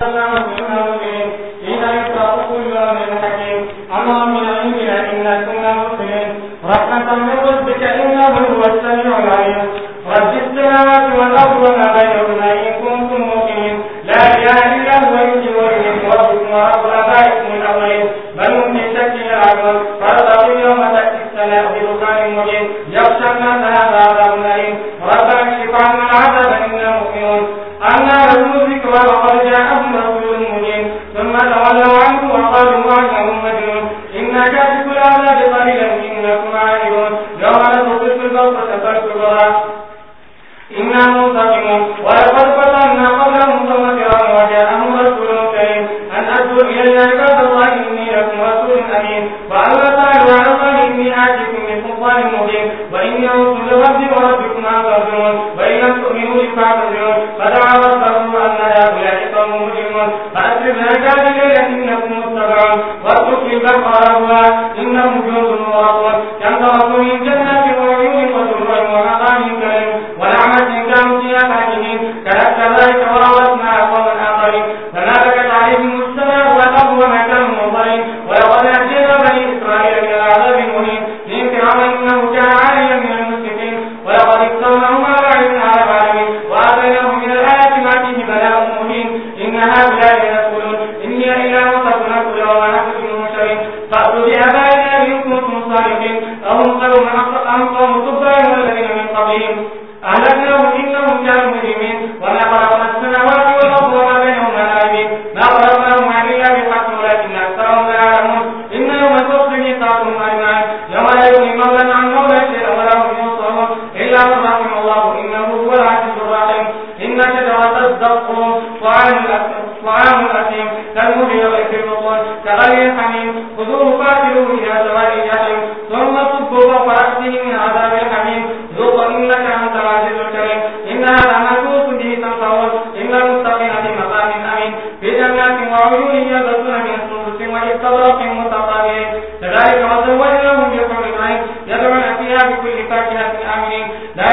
سلام. علیکم ذلك أهم خير من بحمدك لا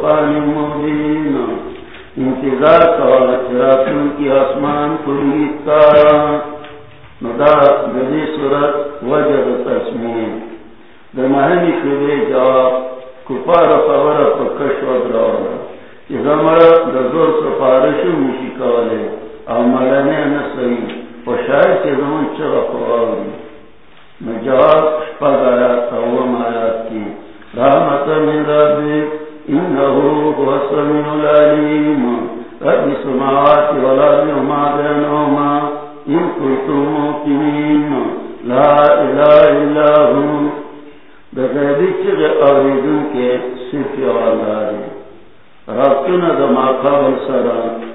قرآن مبین۔ انتظار کا راتوں کی آسمان کلی کا مدا گلی صورت وجہ تسمیم۔ درمہنی شدے جواب کفار پکش و دراؤ زمرا دزور سفارش مشی کولے او ملنے نسلی پشائی سے زمان چرا خواہی مجاب شپا دارا کی۔ رحمتا میرا دیکھ إنه هو السميع العليم. رب السماوات والأرض وما بينهما إن كنتم موقنين. لا إله إلا هو. بغیر چغ اوریدن کے صرف آلاری ربکن دماغا و سران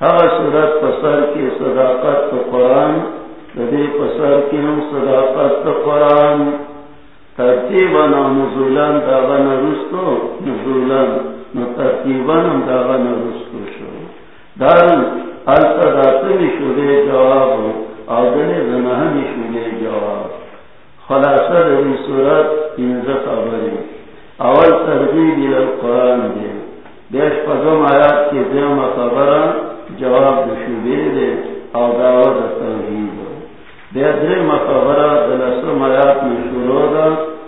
ہر صورت فسر کی صداقت تو قرآن. ردی پسر کی ہم صداقت تو ترتیبا نزولان داغا نرستو نزولان، نو ترتیبا نم داغا نرستو شو. دارن حالتا داتنی شده جواب آدن زنہنی شده جواب. خلاصہ دوی صورت انزا خبری. اول ترتیبی القرآن دے بیش پزم آیات کی دیم خبران جواب شده دے او ترتیب دے درم خبران دلسم آیات میں شروع دا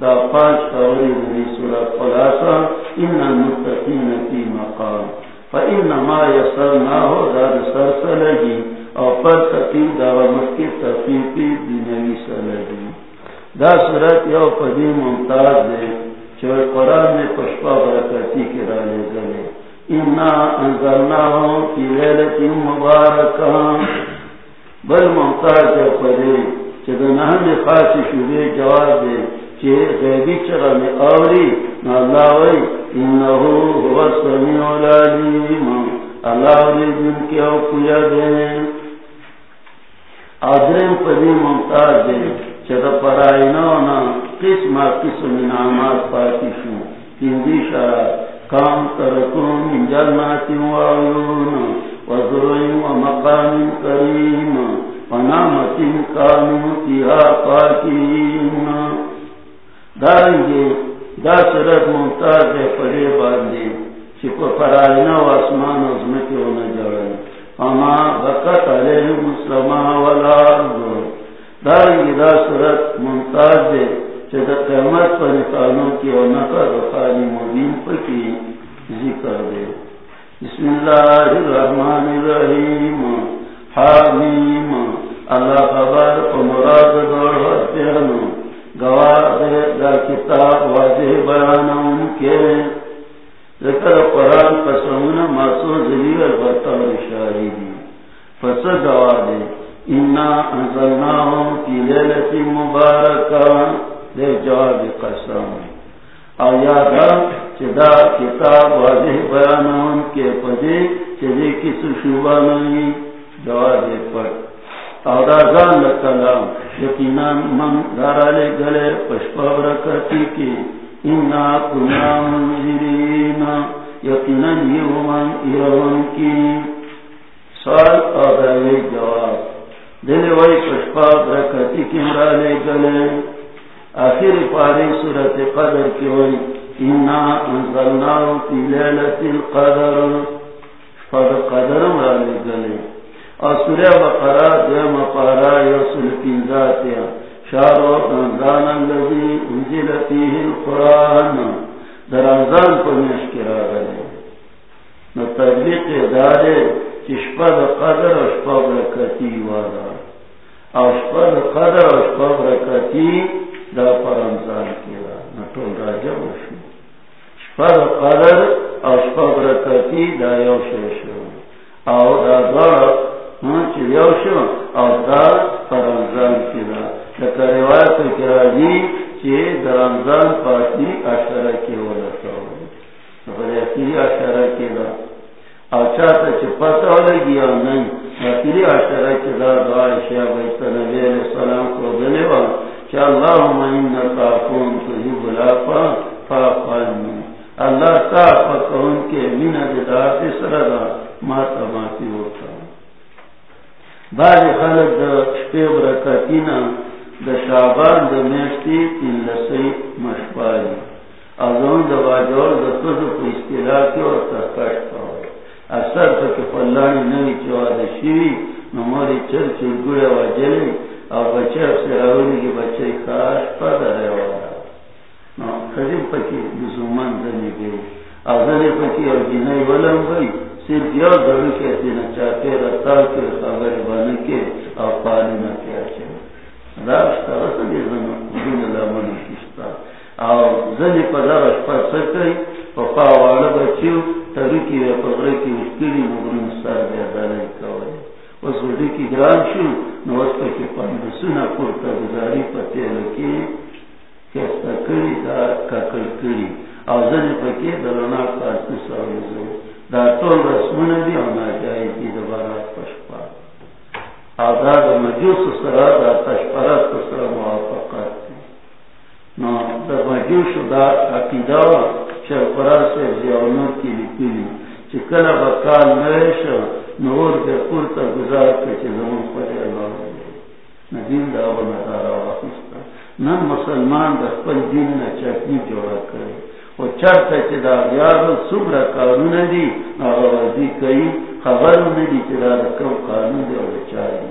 دا پانچ خبری دی سورت خلاصا ان المتقین فی مقام فإنما يسرناه دار سرسلگی او پر تقیم دا ومسکی تفیقی دینوی سلگی دا سورت یو پدی ممتاز دے چوئے قرآن میں پشپا برکتی کے رالے گلے۔ انا انزلناہوں کی لیلت مبارکان بل ممتاز جو پدے چدن ہم خاصی شبے جواب دے چے غیبی چرا میں آوری اللہ وی، انہو ہوا سمیع العلیم. اللہ وی جن کے او کیا دے آدرین پدی ممتاز دے چدا پرائی نونا قسم قسم نعمات پاکی شو. تندی شرا کام ترکون من جنات و عیون و وعیون وزرعی ومقام کریم ونعمت کانو تیہا پاکیم پاکین دارنگے دا سرد ممتاز دے پڑے باندے چپ فرائنا و اسمان عظمت و نجرن اما بکت علیہ مسلمہ والارض. دارنگے دا سرد ممتاز دے چدا قیمت پر نکانوں کی و نقر خالی مبین پکی ذکر دے. بسم اللہ الرحمن الرحیم. حامیم. اللہ خبر و مراد دور حسینو گواہ دے دا کتاب واضح بیان ان کے ذکر قرآن قسمنا معصول ذلیل البطر شاہی دی فسر گواہ دے انا انزلناہم کی لیلت مبارکہ۔ دے جواب قسم۔ او یادا چدا کتاب واضح بیان ان کے پدے چدے کس شبہ نہیں۔ جواب پڑھ من دارا لے گلے پشپا برکتی کی۔ انا کنا منزرین یقینا یومن ایرون کی سوال اور جواب دل وی پشپا برکتی کی مرا لے گلے آخر پاری صورت قدر کی وی انا انزلناو فی لیلت القدر فد قدر مرا لے گلے اور سورہ بقرہ دیم پارا یوسل کی ذاتیا رمضان انزل القرآن. در رمضان مشکرہ گلے نو تبلیق دارے چشپا دا قدر و شپا برکتی والا. او شپا دا قدر و شپا برکتی دا پر رمضان نو راجع وشو شپا دا قدر او شپا برکتی دا یو شو او دا شو، او دا رمضان پاکی اشارہ کی ولتا ہوئی اخیری اشارہ کی دا او چاہتا چی پتا ہو لگی او نہیں اخیری اشارہ کی دا دعا شیع بیتا نبی علیہ السلام کو دنے وا چی اللہم انکا کون تحیب لافا فاقانی اللہ تا فکرون کے من دا سردا ماتا ماتی ہوتا بعض خلق دا شپے برکتینا دا شعبان دا میشتی تین لسی مشپاری ازون دا باجور دا خود پا استلاکی و تخکش پاور اثر تا که فلانی نوی چوا دا شیوی نموری چر چر گوڑی و اور بچے بچه افسر اولی که بچه خواهش پا دا ریوارا خریم پا که بزومان زنی گئی او زنی پا که او ولم بای صرف یو ضرور کے دن چاہتے رتا کے خبر بن کے اور پانی نہ کیا چاہے راشتا رسا دے زنا دین لامن کشتا اور زنی پدار اشپا سکری پپا والا بچیو ترکی و پغرے کی اشکری مغرم سار بے دالائی کوئے اس وڈی کی گران شو نوستا کی پاندسونا پورتا گزاری پتے لکی کہتا دا ککل کری اور زنی پکی زو دا او مجوس تشپرات نو مجوس دا سے زیونور کی لکلی چکل بکال نویشا نور بے پورتا گزار کے چی زمان پر اللہ دی. ندین دا و ندارا واقستا نم مسلمان دا خپل دین نا چکنی جوڑا کرے او چرته چې دا یاد څومره قانون دي، هغه دي کوي خبر نه دي چې دا کوم قانون دی او چا دی.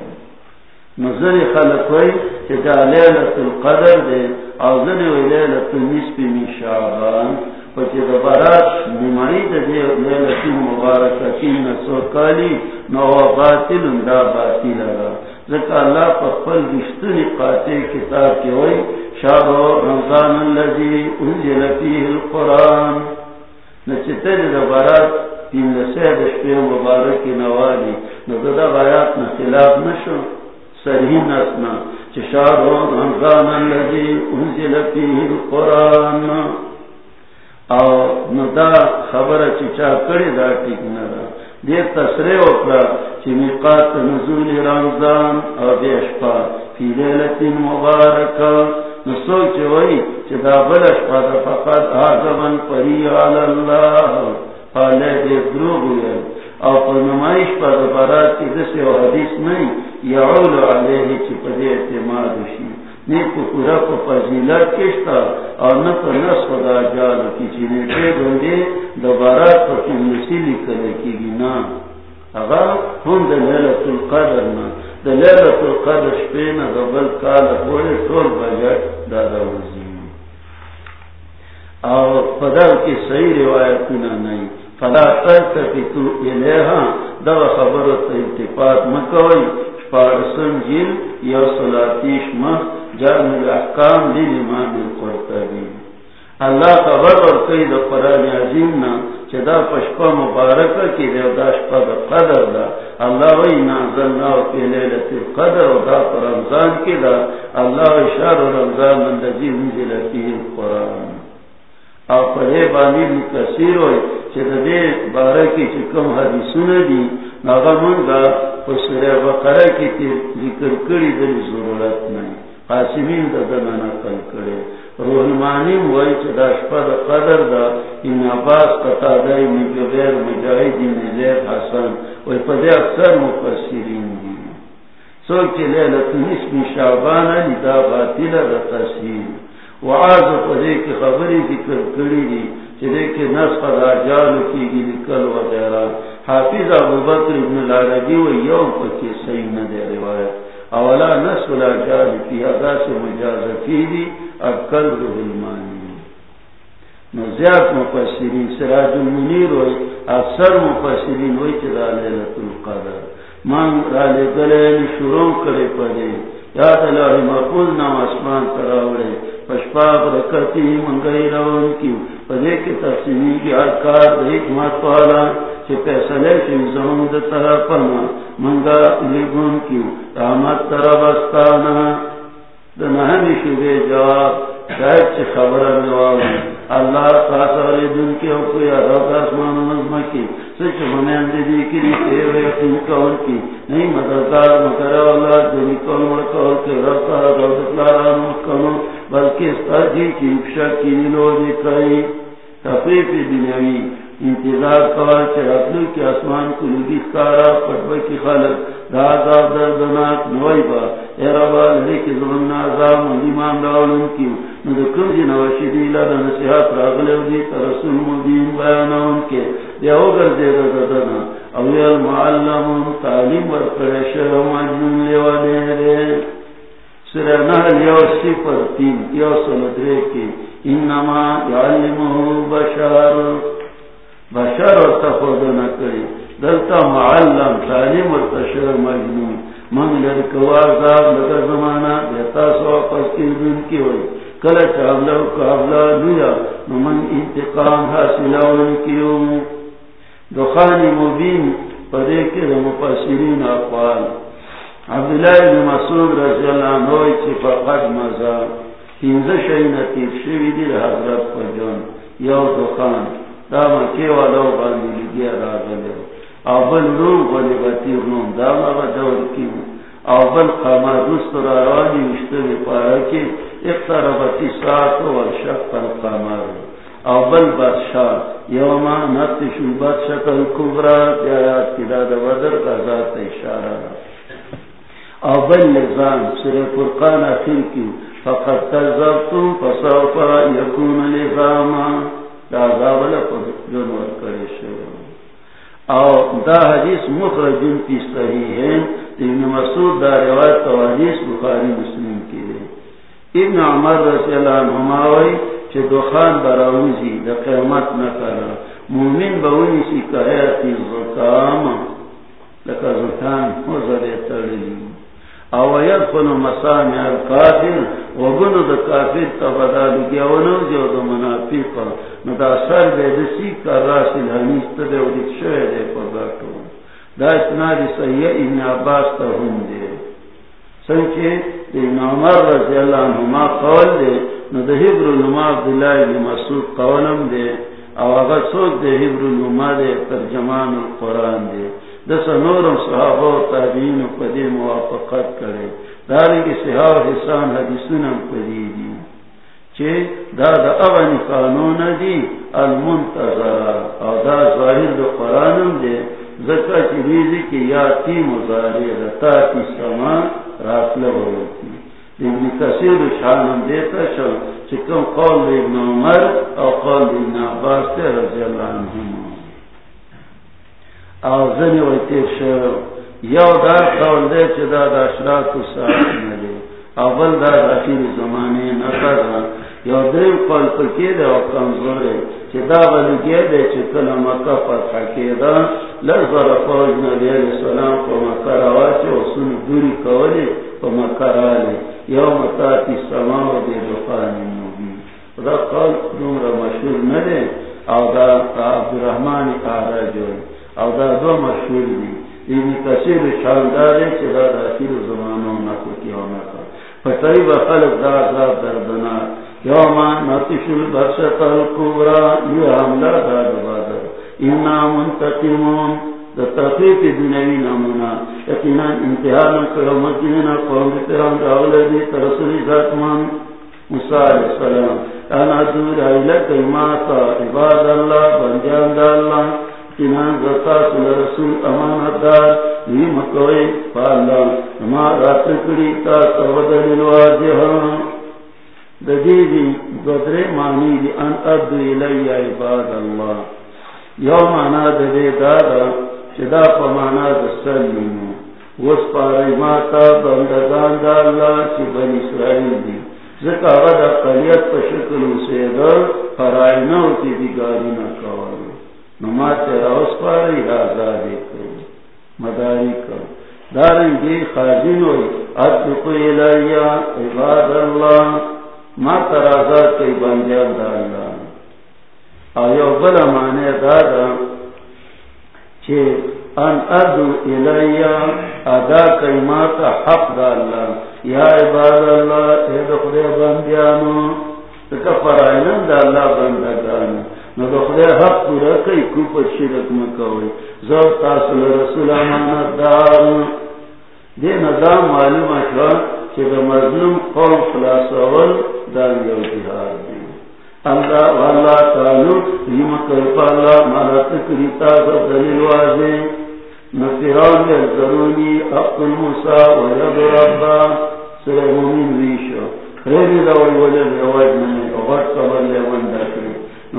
نظر خلق ہوئی کہ جا لیلت القدر دے آزن وی لیلت نسبی من شعبان. پچی دا برات نمائی دا دے لیلت مبارکہ کی نسو کالی نو باطل، دا باطل را ذکر اللہ پا قل گشتنی قاتے کتاب کی ہوئی شعب رمضان اللذی انزل فیه القرآن۔ نچتے دا برات تین لسے دشپی مبارکی نوالی، نو دا نخلاف نشو سرین اسنا چشار رمضان اللذی انزل فیه القرآن۔ او ندا خبر چچا کری دا ٹک ندا دیر تسرے اکرا چی مقات نزول رمضان او دیشپا فی لیلت مبارکا. نسو چی وی چی دا دا فقط آزمان پری علی اللہ. فالے دیر دروگ ہوئے. او پر نمائش پا دا برات کی دسی و حدیث نہیں یعول علیہ چی پا اعتماد شی نیکو پورا پا کشتا کی کی گی نا ہم دا لیلت القدر نا دا لیلت القدر شپینا دا بل کالا پوڑے بجٹ دا دا پدر کی صحیح روایتنا نہیں۔ فلا تلتفتو الیہا خبرت مکوئی۔ فارسن جل یا صلاتیش مخ جرم الاحکام لی امام القرطبی اللہ خبر اور کئی دا قرآن عظیمنا چه دا پشپا مبارکا کی دا دا شپا دا قدر دا۔ اللہ وی نازلناو پی لیلت القدر و دا پر رمضان کی دا۔ اللہ وی شار رمضان من دا جی منزلتی القرآن او پدے بانی بھی مکسیر ہوئی چه دے بارہ کی چکم حدیثون دی۔ ناغا منگا پسر بقرہ کی تی ذکر کری دل ضرورت نہیں۔ قاسمین دا دا نقل کرے روحمانیم ہوئی چه دا شپا دا قدر دا ان عباس قطع دائی مجبیر مجاہدین زیر حسن. وی پدے اکثر مفسرین دی سوچ لیلت نسب شعبان علی دا باطل دا تصحیل وعاز پدے کی خبری ذکر کری دی چلے کے نسخ راجال کی گی لکل وغیرہ حافظ ابو بکر ابن العربی و یوم پکی صحیح نہ دے روایت. اولا نسخ راجال کی ادا سے مجازفی دی اکل روح المانی. نزیاد مفسرین، سراج المنیر ہوئی، اکثر مفسرین ہوئی چلا لیلت القدر. من را لے گلے یعنی شروع کرے پڑے یاد اللہ محفوظ نام اسمان تراوڑے پشپا برکتی منگئی رون کی پدے کے تفصیلی کی آکار دیکھ مات پالا. چھ پیسلے کی زمان دا طرف منگا لگن کی رامت طرف استانا دا نہمی شبے جواب شاید چھ خبر نواب اللہ خاص والی دن کے اوپر رب آسمان نظم کی سچ ہمیں دی کی تے تیرے یقین کون کی؟ نہیں، مددگار مکر اللہ دنی کون مکر کے رب کا رب لارا مکمل بلکہ استاجی کی افشا کی نلو دکھائی تفریف دنیاوی۔ انتظار کار چراتلو کی آسمان کو لگی سکارا پٹبا کی خالق دا عذاب دردناک نوائی با. اے ربا راولن جی نواشی دیلا دا نصیحات کے دیا ہوگر اوی المعلم تعلیم ورکرش مجنون لیوانے رے نحل یو صفر تین، یو سلطرے کی انما یعلمه بشار بشر اور و تخود نکری. دلتا معلم، تعلیم و تشر مجنون. من لرکو آزاد لگر زمانہ، دیتا سو پس کی دن کی ہوئی. کل چابلہ و کابلہ لیا من انتقام حاصلہ ان کیوں دخانی مبین، پدے کے مفسرین اقوال. عبداللہ بن مسعود رضی اللہ عنہ چی فقد مزا ہنز شئی نتیب شوی دی حضرت پر جن یو دخان. دا مکی والا باندی لگیا راگلے اول روم غلیبتی روم دا مغا دور کی اول قمر رست را رانی مشتر پارا کی اقتربتی ساعت والشق القمر اول بادشاہ یوما نتشو بادشاہ الکبرى آیات کی دا دا ودر غزات اشارہ. اول نظام سر فرقان اخیر کی فقط تذبتم فسوفا یکون نظاما. دا عذابلا جنور شو او دا حدیث مخرجن کی صحیح ہے ابن مسعود دا روایت بخاری مسلم کی ابن عمر رضی اللہ عنہما وی چھ دخان براوزی دا قیمت مومن سی کہیتی زکام لکا زکام او یدخل مسامع الکافر وگنو دا کافر تبدالو گیا ونوزی و دا منافق نو دا سر بے دسی کر راسی الحمیست دے و دیت شوئے دے پر گاتو دا اسناد صحیح ابن عباس تا ہم دے سنچے ابن عمر رضی اللہ عنہما قول دے نو دا حبر النما عبداللہ ابن مسعود قولم دے او اگر سوک دے حبر النما دے ترجمان القرآن دے دا سنورم صحابہ و تابعین و پدے موافقت کرے۔ داری کی صحاب حسان حدیثنم پدی دی چھے دا دا اغنی قانون دی المنتظر او دا ظاہر دا قرآنم دے۔ زکا چی ریزی کی یا تی مزاری رتا کی سما رات لبروتی ابن کثیر شانم دیتا شو، چکم قول ابن عمر او قول ابن عباس تے رضی اللہ عنہم او زنی وی تیر شو. یو دا قول دے چی دا دا اشراک و ساعت نلے او بل دا دا خیر زمانے نقر یو دریم قول پکی دے و کمزور دے چی دا بلی گئے دے چی کل مکہ فتح کی دا لرزر فوج نبی علیہ السلام پا مکہ رواچے و سن دوری کولی پا مکہ رالی. یو مکہ متاتی سماو دے دفانی نبی دا قول دوم را مشہور ندے او دا عبدالرحمن آرہ جو او دا دو مشہور دی ابن کثیر شاندارے چی دا دا خیر زمانو نکو کیو نکو فتائی با خلق دا عذاب دردنا یوما نتش البرشت الکبرا یہ حملہ دا دبادر انا منتقمون. دا تحقیق دنیوی نامونا یقینا انتحال کرو مدینہ قوم تیران دا اولادی ترسلی ذاتمان موسیٰ علیہ السلام. انا دور ایلک ایماتا عباد اللہ بنجان دا اللہ کنان زتا سل رسول امانت دار نیم کوئی پالا نما رات کری تا سودر الواجہ ہاں۔ ددیدی گدرے مانی دی ان ادو الی عباد اللہ۔ یو مانا ددے دادا، چدا پا مانا دسلیمو وس پاری ماتا بندگان دا اللہ چی بن اسرائیل دی۔ زکا غدا قلیت پا شکل اسیدر فرائنو تی دیگاری نکوالو نما تیرا اس پاری آزادی کرو مداری کرو دارن دی خاجنوی ادو الی عباد اللہ. ما ترازا کئی بندیان دا اللہ. آیو بلا مانے دادا چھے ان ادو الیا ادا کئی ما تا حق دا اللہ. یا عباد اللہ، اے دخلے بندیانو. تکا فرائنن دا اللہ بندگانو. نو دخلے حق پورا کئی کوپت شرک مکوئی زو تاصل رسول امانت دار معلوم مظلوم قوم خلاص اول یو جہاد دی. اللہ واللہ تعالی یم اللہ مالا تکریتا دلیل واضح. نفران یا اقل موسیٰ و ربا مومن خیلی منی قبر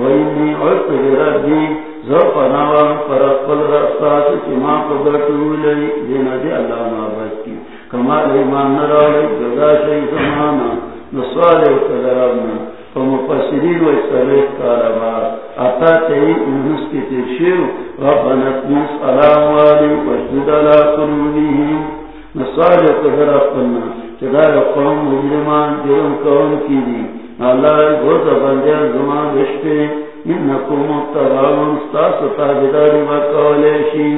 وینی عرق ربی زو پناوان پر اقل رستاس چما قدرتو لئی دینا دی اللہ نابت کی. کمال ایمان نرالی جدا شئی زمانا نسوال اقتدرابنا فمفسرین و اسرائیل کاربا. اتا تئی انس کی ترشیو ربنا تنس علام والی، وشدد علا قلوبیهم نسوال اقتدرابنا جدا قوم مجرمان، جرم قوم کی دی؟ اللہ گوز بندیان زمان رشتے انکو مقتدرون ستاس تابداری وکولیشی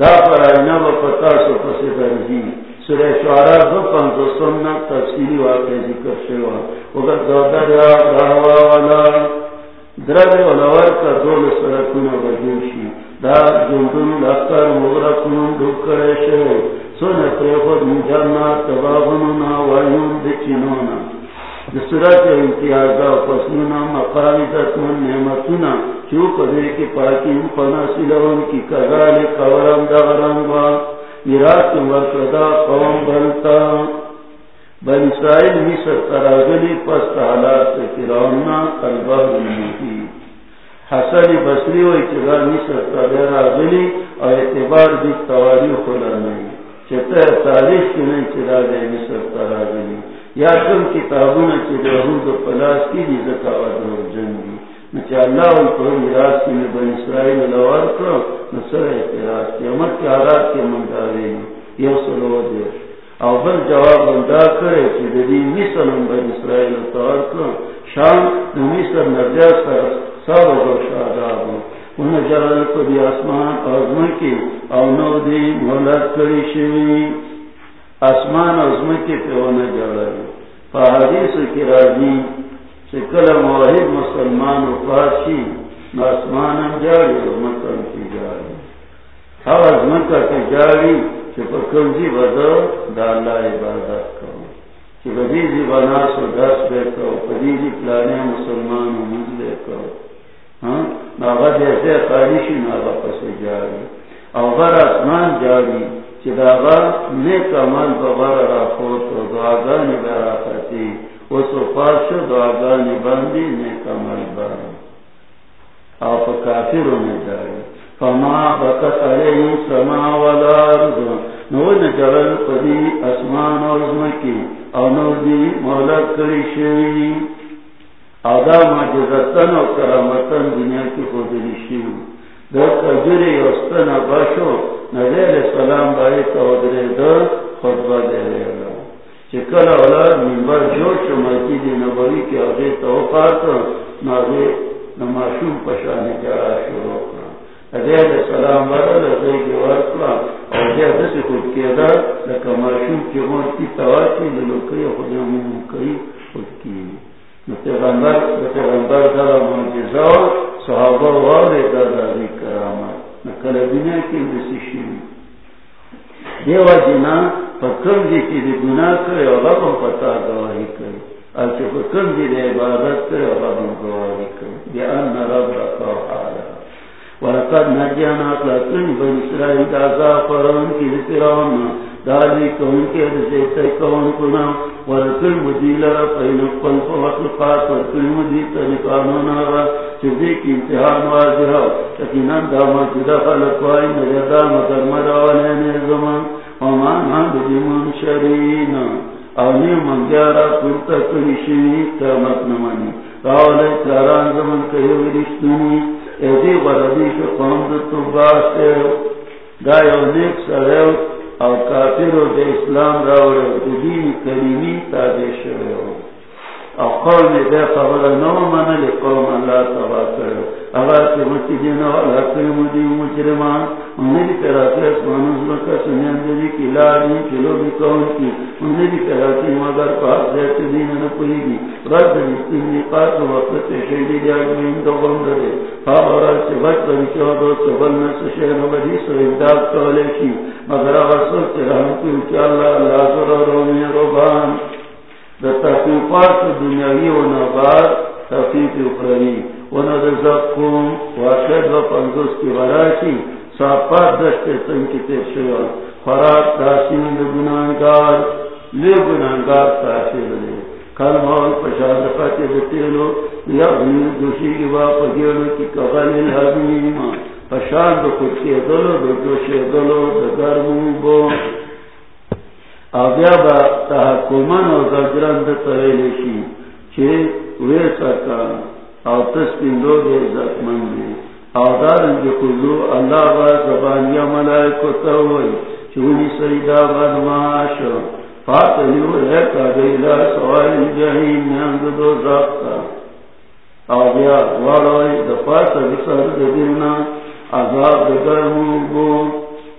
دا پر آئینہ و پتاسو پسی درزی سورہ شعراء دو پانچو سننا تفصیلی واقع ذکر شوا۔ وقت دودر یا راہوا والا۔ درد ولوار کا دول سرکون بجوشی دا جندن لکر مغرقون دکر شو سن پریخود مجانا تباغنونا ویون دچنونا صورت امتیازا فصلنا مقامی دتمن نعمتنا چوک دے کی پاکی پنا سلون کی کغال قورم دغرنگا میراث مرتدا قوم بنتا۔ بن اسرائیل مصر تراغلی پس حالات فرعوننا البحر المحیط حسن بصری و اتبار مصر تراغلی اور اعتبار دی تواریخ لنئی تاریخ کی نہیں چلا گئے مصر ترا گئی یا کم کتابوں نے چلے پلاس کی بھی زکاوت اور جنگی نچے اللہ کو میراث کی میں بن اسرائیل لوار کرو نصر اعتراض کی عمر کے حالات کے منڈالے یہ سلو دے او بل جواب بندا کرے کہ دی مصر بن اسرائیل توار کرو شام مصر نرجاس کا سب و شاداب انہیں جلال کو دی آسمان اور کی او نو دی مولد کری شوی. آسمان ازم کے پیونے جلال فحادیث کی راجی شکل موحد مسلمان و آسمان جاری و کی جاری۔ ہر ازمن کی جاری عبادت کرو۔ بدیزی بنا سو دس بے کرو بدیزی پلانے مسلمان و مجلے کرو۔ ہاں؟ جیسے خالیشی ناغا پس جاری۔ او غر جاری۔ چی داغا نیک عمل بغر را خود و دعاگانی برا خطی و سفاش دعاگانی باندی نیک عمل باری او پا کافرو نداری فما بکت علیہ سما والارض نو نجرل قدی اسمان و زمکی او نو دی مولد کری شوی. آدھا مجزتن و کرامتن دنیا کی خود رشیو در قجری یستن باشو نبی علیہ السلام بائی تودری خطبہ دے چکل اولاد منبر مسجد نبوی کی توقات شروع کرا نبی علیہ السلام بارا گوار کرا اور خود کیدا لکا کی کی للوکی خود خود کی دا معجزہ صحابہ والے دا داری کرامت نکل دنیا کی دسی دیو جنا پکم دی جی کی دی گناہ کرے اور اب پتا گواہی کرے. اچھے پکم دی جی دی عبادت کرے اور اب گواہی کرے. بی ان رب رکا حالا ولقد نجانا قلتن بن اسرائیل دا فرون کی ذکران دالی کون کے رزیتے کون کنا؟ ورکل مدیل را پین قل فوقلقات ورکل مدیل تنکانون را چیزی کی امتحان واضح تکینان داما جدا خلق وائی نجدا مگر مراولین زمان. ومان هم بجمون شرین آنی من گیارا پورتا کنشنی قیمت نمانی راولی تلاران زمان کهی ورشتنی ایدی غردی که قوم دتو باستے دایو نیک سریو او کافر دے اسلام راوڑے دین کریمی تابع شوئے ہو۔ او قوم دے خبر نو منل قوم اللہ تبا کرو اگر سے مچی دینا والا کرم دی مجرمان. انہیں بھی کراتے اسمان ازمکا سنین دی کی لاری کلو بھی کون کی انہیں بھی کراتے مگر پاک زیت دین نپوئی گی رد نستین دی. پاک وقت شیدی جاگ میں اندو غم دے خبر سے بچ پر چودو سبل نس شہر بدی سو امداد کولے کی مگر اگر سوچ رہا کہ اللہ اللہ ضرور رومی روبان تحقیقات دنیاوی و نبات تحقیق اخروی و ندزقون واقعد و پنزوس کی وراشی صافات دشت سن کی تیشوا خراب تحسین گنانگار لی گنانگار تحسین لی کل مول پشاد پاتی دتیلو یا دوشی کی باپ گیلو کی کغل الحبیم پشاد خود کے دلو دو جوشی دلو دگرمو بو آبیا با تحکومن و زجرند تویلی شی چه وی سکا او تسپین دو دے زکمن دی. او دارن جو اللہ با زبانی ملائکو توی چونی سیدہ بد فاتلیو لیکا دیلا سوالی جہین نیند دو زکتا او بیا والائی دفاتا بسر دینا عذاب دگرمو بو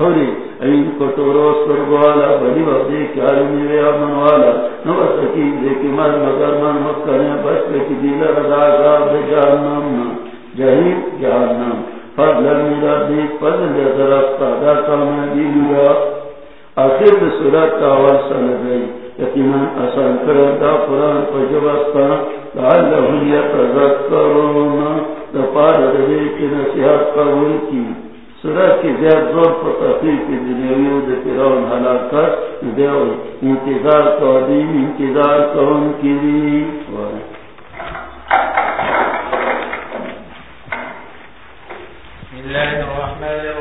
ہوری این کتورو سرگوالا بڑی وقتی کیاری میوے آمن والا۔ نو سکی دیکی مر مگر من مکرنے بس لیکی دیل رضا عذاب دے جہنم جہیم جہنم۔ فضل میرا دیک فضل درستا دا کام دیلیا آخر صورت کا ورسل گئی یقینا آسان دا قرآن پر جبستا لعلہم یتذکرون۔ دا پار دے کی نصیحت قبول کی۔ سورج کے زیاد زور پر تفریح کے دنیاویوں دے فیرون ہلاکت دیو انتظار کو دین انتظار کو ان کی دی۔ اللہ الرحمن الرحیم۔